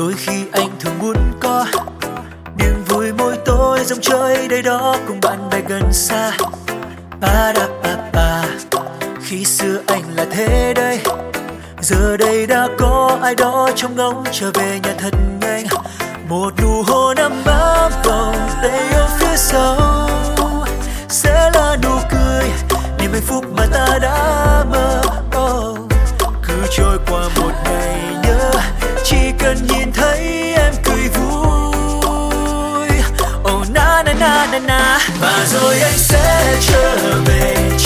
đôi khi anh thường muốn có niềm vui mỗi tối dòng chơi đây đó cùng bạn bè gần xa. Ba da ba ba khi xưa anh là thế đây. Giờ đây đã có ai đó trong ngóng trở về nhà thật nhanh. Một nụ hôn ấm áp na na na và rồi anh sẽ trở về.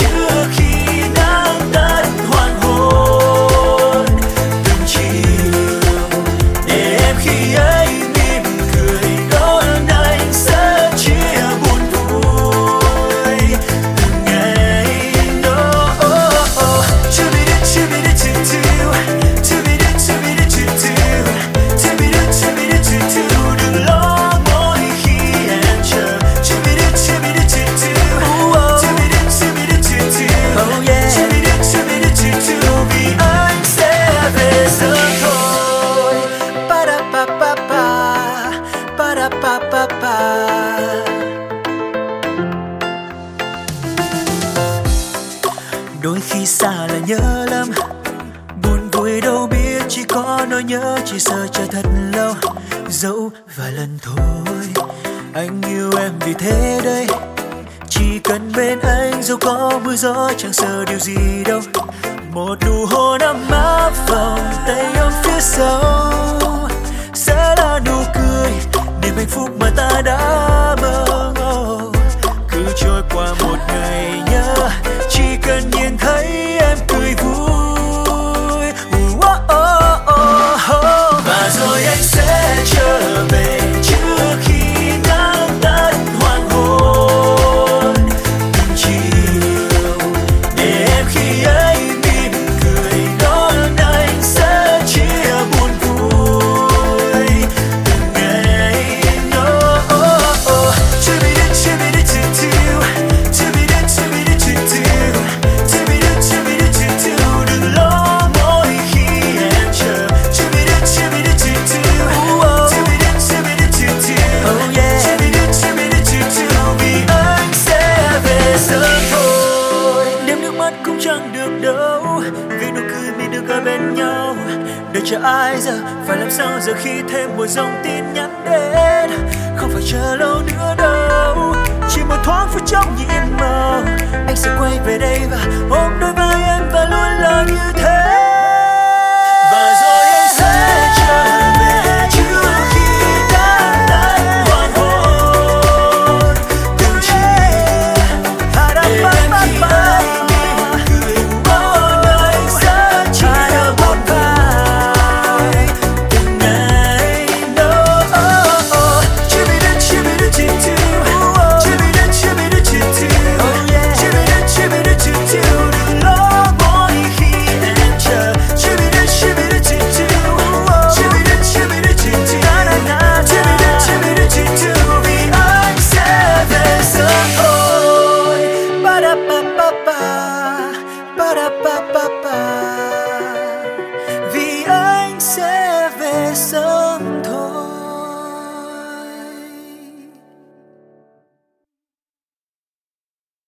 Đôi khi xa là nhớ lắm. Buồn vui đâu biết, chỉ có nỗi nhớ, chỉ sợ chờ thật lâu. Dẫu vài lần thôi, anh yêu em vì thế đây. Chỉ cần bên anh, dù có mưa gió, chẳng sợ điều gì đâu. Một nụ hôn ấm áp vòng tay ôm phía sau. Chờ ai giờ? Phải làm sao giờ khi thêm một dòng tin nhắn đến? Không phải chờ lâu nữa đâu. Chỉ một thoáng phút chốc nhìn mờ anh sẽ quay về đây và ôm đôi vai em và luôn là như thế. so